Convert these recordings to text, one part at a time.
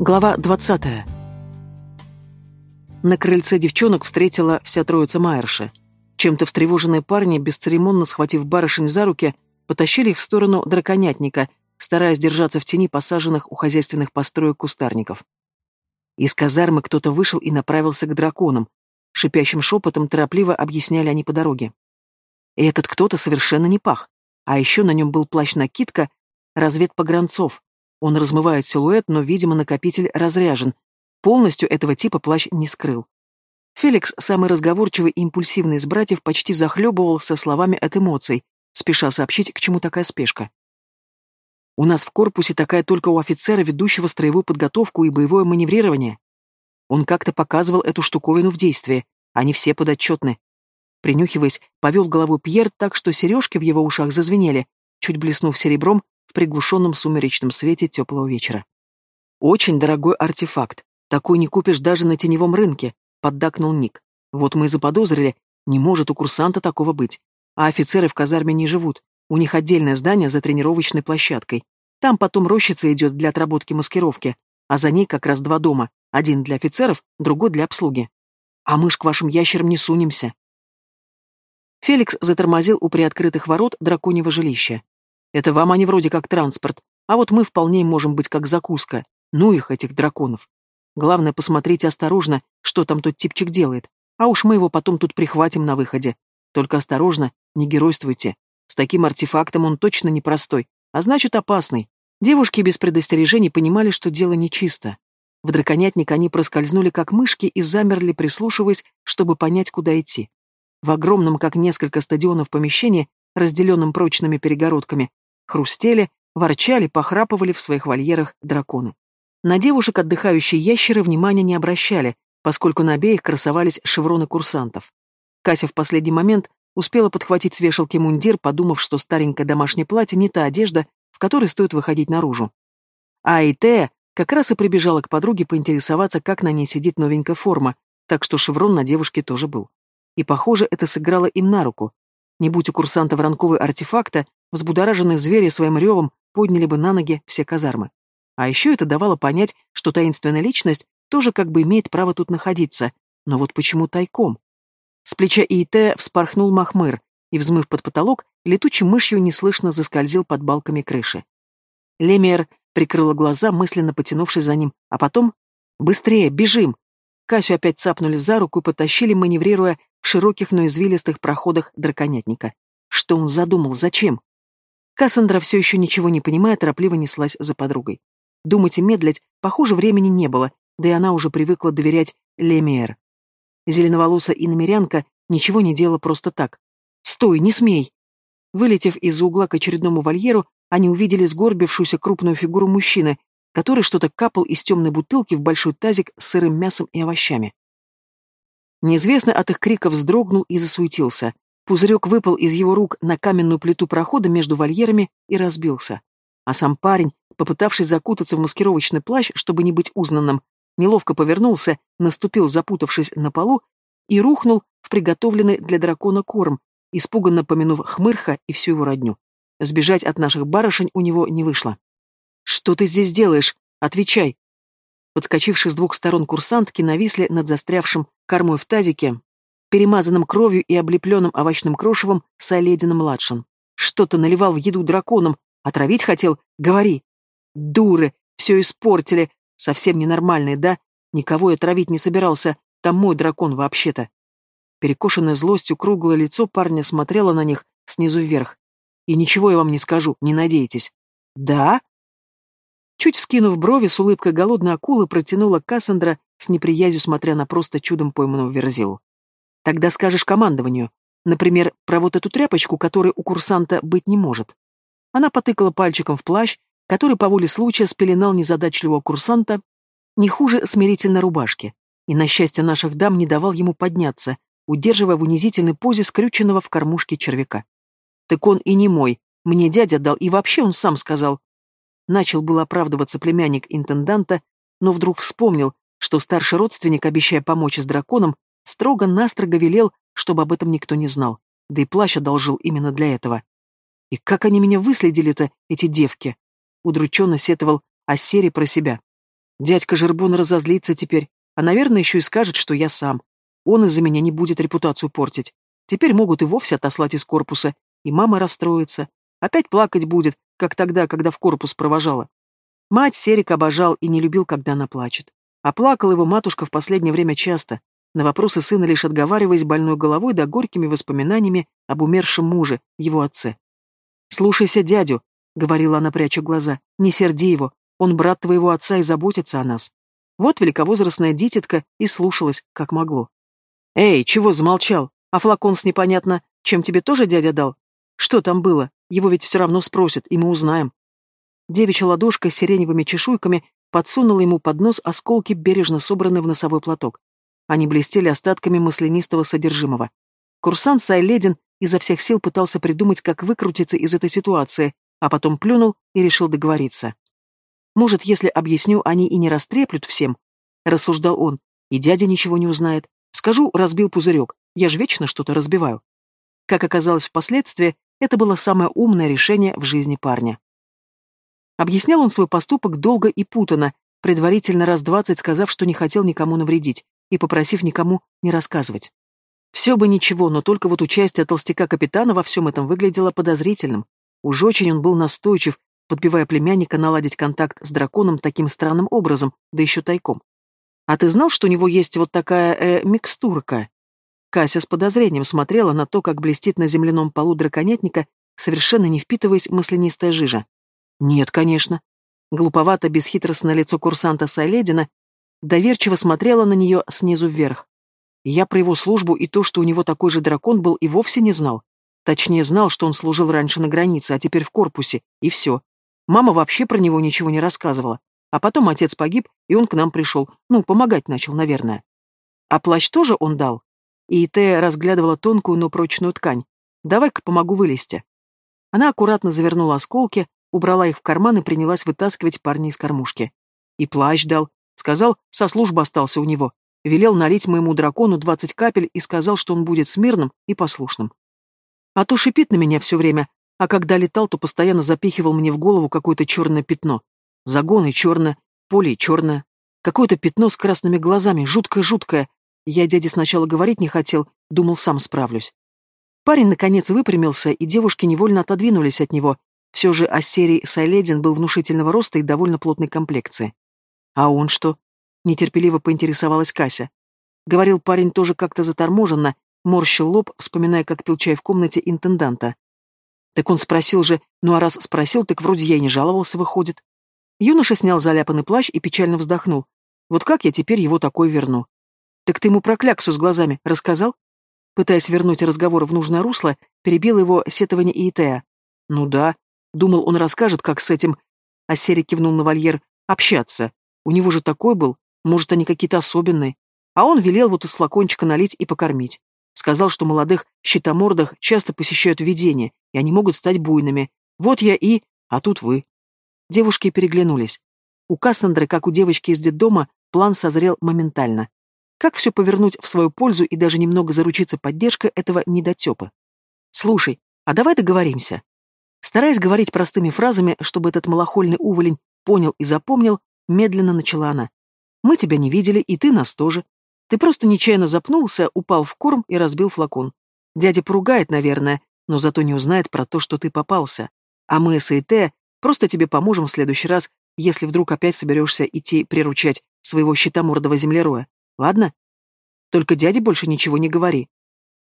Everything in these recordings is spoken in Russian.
Глава 20. На крыльце девчонок встретила вся троица Майерши. Чем-то встревоженные парни, бесцеремонно схватив барышень за руки, потащили их в сторону драконятника, стараясь держаться в тени посаженных у хозяйственных построек кустарников. Из казармы кто-то вышел и направился к драконам. Шипящим шепотом торопливо объясняли они по дороге. И этот кто-то совершенно не пах. А еще на нем был плащ-накидка разведпогранцов, он размывает силуэт, но, видимо, накопитель разряжен. Полностью этого типа плащ не скрыл. Феликс, самый разговорчивый и импульсивный из братьев, почти захлебывался словами от эмоций, спеша сообщить, к чему такая спешка. «У нас в корпусе такая только у офицера, ведущего строевую подготовку и боевое маневрирование. Он как-то показывал эту штуковину в действии, они все подотчетны». Принюхиваясь, повел головой Пьер так, что сережки в его ушах зазвенели, чуть блеснув серебром, в приглушенном сумеречном свете теплого вечера. «Очень дорогой артефакт. Такой не купишь даже на теневом рынке», — поддакнул Ник. «Вот мы и заподозрили, не может у курсанта такого быть. А офицеры в казарме не живут. У них отдельное здание за тренировочной площадкой. Там потом рощица идет для отработки маскировки, а за ней как раз два дома. Один для офицеров, другой для обслуги. А мы ж к вашим ящерам не сунемся». Феликс затормозил у приоткрытых ворот драконьего жилища. Это вам они вроде как транспорт, а вот мы вполне можем быть как закуска. Ну их, этих драконов. Главное, посмотрите осторожно, что там тот типчик делает. А уж мы его потом тут прихватим на выходе. Только осторожно, не геройствуйте. С таким артефактом он точно непростой, а значит опасный. Девушки без предостережений понимали, что дело нечисто. В драконятник они проскользнули как мышки и замерли, прислушиваясь, чтобы понять, куда идти. В огромном, как несколько стадионов помещении, разделенном прочными перегородками, хрустели, ворчали, похрапывали в своих вольерах драконы. На девушек отдыхающие ящеры внимания не обращали, поскольку на обеих красовались шевроны курсантов. Кася в последний момент успела подхватить с вешалки мундир, подумав, что старенькое домашнее платье не та одежда, в которой стоит выходить наружу. А и Тея как раз и прибежала к подруге поинтересоваться, как на ней сидит новенькая форма, так что шеврон на девушке тоже был. И, похоже, это сыграло им на руку. Не будь у курсанта воронковые артефакта, взбудораженные звери своим ревом подняли бы на ноги все казармы. А еще это давало понять, что таинственная личность тоже как бы имеет право тут находиться, но вот почему тайком? С плеча ИИТ вспорхнул Махмыр и, взмыв под потолок, летучей мышью неслышно заскользил под балками крыши. Лемер прикрыла глаза, мысленно потянувшись за ним, а потом «Быстрее, бежим!» Касю опять цапнули за руку и потащили, маневрируя в широких, но извилистых проходах драконятника. Что он задумал? Зачем? Кассандра, все еще ничего не понимая, торопливо неслась за подругой. Думать и медлить, похоже, времени не было, да и она уже привыкла доверять Лемиэр. Зеленоволосая иномерянка ничего не делала просто так. «Стой, не смей!» Вылетев из-за угла к очередному вольеру, они увидели сгорбившуюся крупную фигуру мужчины, который что-то капал из темной бутылки в большой тазик с сырым мясом и овощами. Неизвестный от их криков вздрогнул и засуетился. Пузырек выпал из его рук на каменную плиту прохода между вольерами и разбился. А сам парень, попытавшись закутаться в маскировочный плащ, чтобы не быть узнанным, неловко повернулся, наступил, запутавшись на полу, и рухнул в приготовленный для дракона корм, испуганно помянув хмырха и всю его родню. Сбежать от наших барышень у него не вышло. «Что ты здесь делаешь? Отвечай!» Подскочившие с двух сторон курсантки нависли над застрявшим кормой в тазике, перемазанным кровью и облепленным овощным крошевом Солединым-младшим. Что-то наливал в еду драконом, отравить хотел? Говори. Дуры, все испортили. Совсем ненормальные, да? Никого я травить не собирался, там мой дракон вообще-то. Перекошенное злостью круглое лицо парня смотрело на них снизу вверх. И ничего я вам не скажу, не надейтесь. Да? Чуть вскинув брови, с улыбкой голодной акулы протянула Кассандра, с неприязнью смотря на просто чудом пойманного верзилу. «Тогда скажешь командованию. Например, про вот эту тряпочку, которой у курсанта быть не может». Она потыкала пальчиком в плащ, который по воле случая спеленал незадачливого курсанта не хуже смирительной рубашки, и, на счастье наших дам, не давал ему подняться, удерживая в унизительной позе скрюченного в кормушке червяка. «Так он и не мой. Мне дядя дал, и вообще он сам сказал. Начал был оправдываться племянник интенданта, но вдруг вспомнил, что старший родственник, обещая помочь с драконом, строго-настрого велел, чтобы об этом никто не знал, да и плащ одолжил именно для этого. И как они меня выследили-то, эти девки? Удрученно сетовал о серии про себя. Дядька Жербун разозлится теперь, а, наверное, еще и скажет, что я сам. Он из-за меня не будет репутацию портить. Теперь могут и вовсе отослать из корпуса, и мама расстроится. Опять плакать будет, как тогда, когда в корпус провожала. Мать Серик обожал и не любил, когда она плачет. А плакала его матушка в последнее время часто, на вопросы сына лишь отговариваясь больной головой да горькими воспоминаниями об умершем муже, его отце. «Слушайся дядю», — говорила она, пряча глаза, — «не серди его, он брат твоего отца и заботится о нас». Вот великовозрастная дитятка и слушалась, как могло. «Эй, чего замолчал? А флакон с непонятно, чем тебе тоже дядя дал? Что там было? Его ведь все равно спросят, и мы узнаем». Девичья ладошка с сиреневыми чешуйками подсунула ему под нос осколки, бережно собранные в носовой платок. Они блестели остатками маслянистого содержимого. Курсант Сайледин изо всех сил пытался придумать, как выкрутиться из этой ситуации, а потом плюнул и решил договориться. «Может, если объясню, они и не растреплют всем?» — рассуждал он. «И дядя ничего не узнает. Скажу, разбил пузырек. Я же вечно что-то разбиваю». Как оказалось впоследствии, это было самое умное решение в жизни парня. Объяснял он свой поступок долго и путанно, предварительно раз двадцать сказав, что не хотел никому навредить, и попросив никому не рассказывать. Все бы ничего, но только вот участие толстяка-капитана во всем этом выглядело подозрительным. Уж очень он был настойчив, подбивая племянника наладить контакт с драконом таким странным образом, да еще тайком. «А ты знал, что у него есть вот такая, э, микстурка?» Кася с подозрением смотрела на то, как блестит на земляном полу драконетника, совершенно не впитываясь маслянистая жижа. «Нет, конечно». Глуповато, бесхитростное лицо курсанта Сайледина доверчиво смотрела на нее снизу вверх. Я про его службу и то, что у него такой же дракон был, и вовсе не знал. Точнее, знал, что он служил раньше на границе, а теперь в корпусе, и все. Мама вообще про него ничего не рассказывала. А потом отец погиб, и он к нам пришел. Ну, помогать начал, наверное. А плащ тоже он дал? И Тея разглядывала тонкую, но прочную ткань. «Давай-ка помогу вылезти». Она аккуратно завернула осколки, убрала их в карман и принялась вытаскивать парня из кормушки. И плащ дал, Сказал, со службы остался у него. Велел налить моему дракону двадцать капель и сказал, что он будет смирным и послушным. А то шипит на меня все время, а когда летал, то постоянно запихивал мне в голову какое-то черное пятно. Загоны черное, поле черное. Какое-то пятно с красными глазами, жуткое-жуткое. Я дяде сначала говорить не хотел, думал, сам справлюсь. Парень, наконец, выпрямился, и девушки невольно отодвинулись от него. Все же Ассерий Сайледин был внушительного роста и довольно плотной комплекции. «А он что?» — нетерпеливо поинтересовалась Кася. Говорил парень тоже как-то заторможенно, морщил лоб, вспоминая, как пил чай в комнате интенданта. Так он спросил же, ну а раз спросил, так вроде я и не жаловался, выходит. Юноша снял заляпанный плащ и печально вздохнул. Вот как я теперь его такой верну? Так ты ему про кляксу с глазами рассказал? Пытаясь вернуть разговор в нужное русло, перебил его сетование Иетея. Ну да, думал, он расскажет, как с этим, а Серик кивнул на вольер, общаться. У него же такой был, может, они какие-то особенные. А он велел вот из флакончика налить и покормить. Сказал, что молодых щитомордах часто посещают видения, и они могут стать буйными. Вот я и... А тут вы. Девушки переглянулись. У Кассандры, как у девочки из детдома, план созрел моментально. Как все повернуть в свою пользу и даже немного заручиться поддержкой этого недотепа? Слушай, а давай договоримся. Стараясь говорить простыми фразами, чтобы этот малохольный уволень понял и запомнил, Медленно начала она. «Мы тебя не видели, и ты нас тоже. Ты просто нечаянно запнулся, упал в корм и разбил флакон. Дядя поругает, наверное, но зато не узнает про то, что ты попался. А мы с Эйте просто тебе поможем в следующий раз, если вдруг опять соберешься идти приручать своего щитомордого землероя. Ладно? Только дяде больше ничего не говори.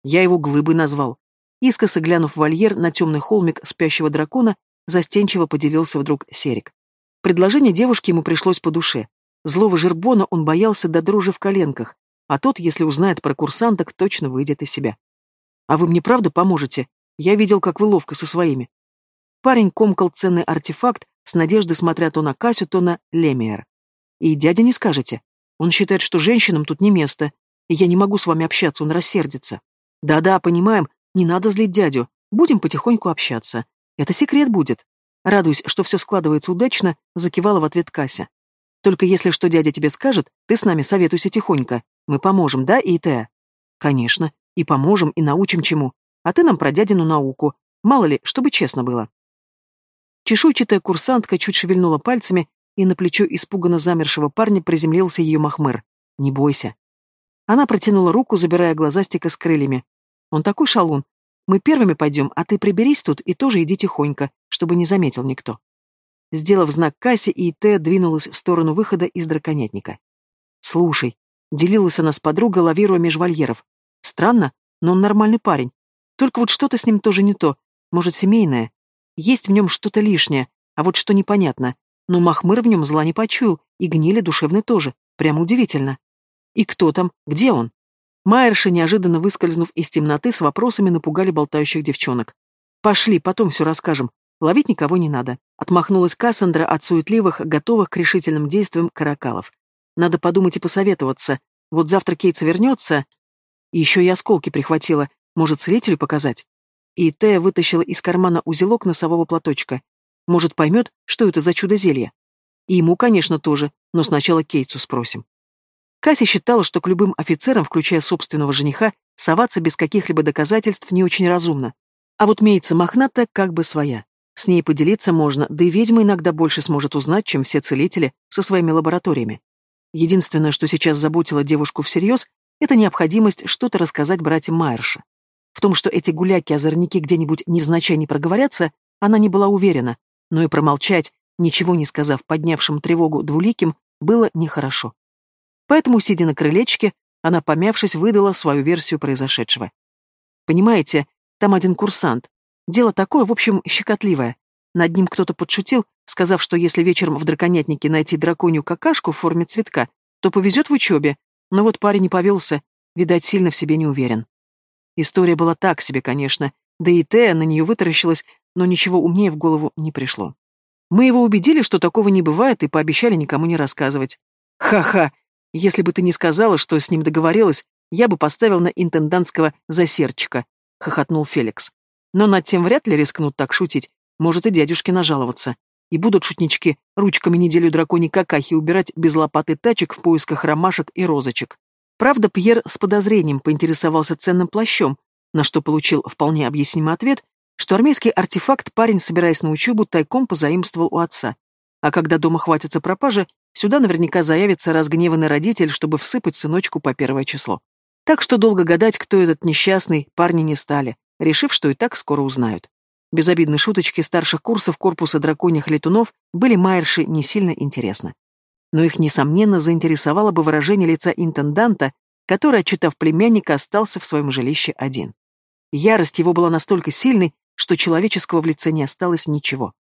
Я его глыбой назвал. Искоса глянув в вольер на темный холмик спящего дракона, застенчиво поделился вдруг Серик. Предложение девушки ему пришлось по душе. Злого жербона он боялся до дрожи в коленках, а тот, если узнает про курсанток, точно выйдет из себя. «А вы мне правда поможете? Я видел, как вы ловко со своими». Парень комкал ценный артефакт, с надеждой смотря то на Касю, то на Лемиер. «И дядя не скажете. Он считает, что женщинам тут не место, и я не могу с вами общаться, он рассердится. Да-да, понимаем, не надо злить дядю, будем потихоньку общаться. Это секрет будет. Радуясь, что все складывается удачно, закивала в ответ Кася. «Только если что дядя тебе скажет, ты с нами советуйся тихонько. Мы поможем, да, и Итеа?» «Конечно. И поможем, и научим чему. А ты нам про дядину науку. Мало ли, чтобы честно было». Чешуйчатая курсантка чуть шевельнула пальцами, и на плечо испуганно замершего парня приземлился ее махмер. «Не бойся». Она протянула руку, забирая глазастика с крыльями. «Он такой шалун. Мы первыми пойдем, а ты приберись тут и тоже иди тихонько, чтобы не заметил никто». Сделав знак Кассе, Ит двинулась в сторону выхода из драконятника. «Слушай», — делилась она с подругой, лавируя меж вольеров. «Странно, но он нормальный парень. Только вот что-то с ним тоже не то. Может, семейное. Есть в нем что-то лишнее, а вот что непонятно. Но Махмыр в нем зла не почуял, и гнили душевной тоже. Прямо удивительно. И кто там? Где он? Майерши, неожиданно выскользнув из темноты, с вопросами напугали болтающих девчонок. «Пошли, потом все расскажем. Ловить никого не надо», — отмахнулась Кассандра от суетливых, готовых к решительным действиям каракалов. «Надо подумать и посоветоваться. Вот завтра Кейтс вернется. И еще и осколки прихватила. Может, целителю показать?» И Тея вытащила из кармана узелок носового платочка. Может, поймет, что это за чудо-зелье. И ему, конечно, тоже, но сначала Кейтсу спросим. Кася считала, что к любым офицерам, включая собственного жениха, соваться без каких-либо доказательств не очень разумно. А вот мейца мохната как бы своя. С ней поделиться можно, да и ведьма иногда больше сможет узнать, чем все целители со своими лабораториями. Единственное, что сейчас заботило девушку всерьез, это необходимость что-то рассказать братьям Майерша. В том, что эти гуляки-озорники где-нибудь невзначай не проговорятся, она не была уверена, но и промолчать, ничего не сказав поднявшим тревогу двуликим, было нехорошо. Поэтому, сидя на крылечке, она, помявшись, выдала свою версию произошедшего. Понимаете, там один курсант. Дело такое, в общем, щекотливое. Над ним кто-то подшутил, сказав, что если вечером в драконятнике найти драконью какашку в форме цветка, то повезет в учебе. Но вот парень не повелся, видать, сильно в себе не уверен. История была так себе, конечно, да и Тея на нее вытаращилась, но ничего умнее в голову не пришло. Мы его убедили, что такого не бывает, и пообещали никому не рассказывать. Ха-ха, если бы ты не сказала, что с ним договорилась, я бы поставил на интендантского засерчика, хохотнул Феликс. Но над тем вряд ли рискнут так шутить, может и дядюшке нажаловаться. И будут шутнички ручками неделю драконий какахи убирать без лопаты тачек в поисках ромашек и розочек. Правда, Пьер с подозрением поинтересовался ценным плащом, на что получил вполне объяснимый ответ, что армейский артефакт парень, собираясь на учебу, тайком позаимствовал у отца. А когда дома хватится пропажи, сюда наверняка заявится разгневанный родитель, чтобы всыпать сыночку по первое число. Так что долго гадать, кто этот несчастный, парни не стали, решив, что и так скоро узнают. Безобидные шуточки старших курсов корпуса драконьих летунов были Майерши не сильно интересны но их, несомненно, заинтересовало бы выражение лица интенданта, который, отчитав племянника, остался в своем жилище один. Ярость его была настолько сильной, что человеческого в лице не осталось ничего.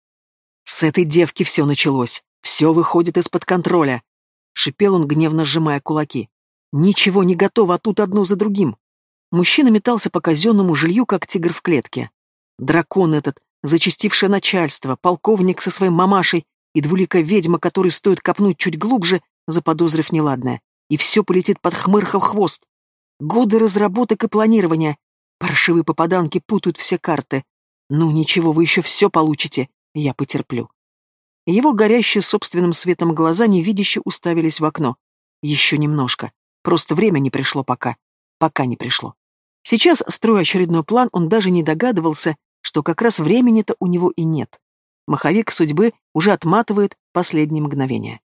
«С этой девки все началось. Все выходит из-под контроля», — шипел он, гневно сжимая кулаки. «Ничего не готово, а тут одно за другим». Мужчина метался по казенному жилью, как тигр в клетке. Дракон этот, зачастившее начальство, полковник со своей мамашей, и двуликая ведьма, которой стоит копнуть чуть глубже, заподозрив неладное. И все полетит под хмырхов хвост. Годы разработок и планирования. Паршивые попаданки путают все карты. Ну ничего, вы еще все получите. Я потерплю. Его горящие собственным светом глаза невидяще уставились в окно. Еще немножко. Просто время не пришло пока. Пока не пришло. Сейчас, строя очередной план, он даже не догадывался, что как раз времени-то у него и нет. Маховик судьбы уже отматывает последние мгновения.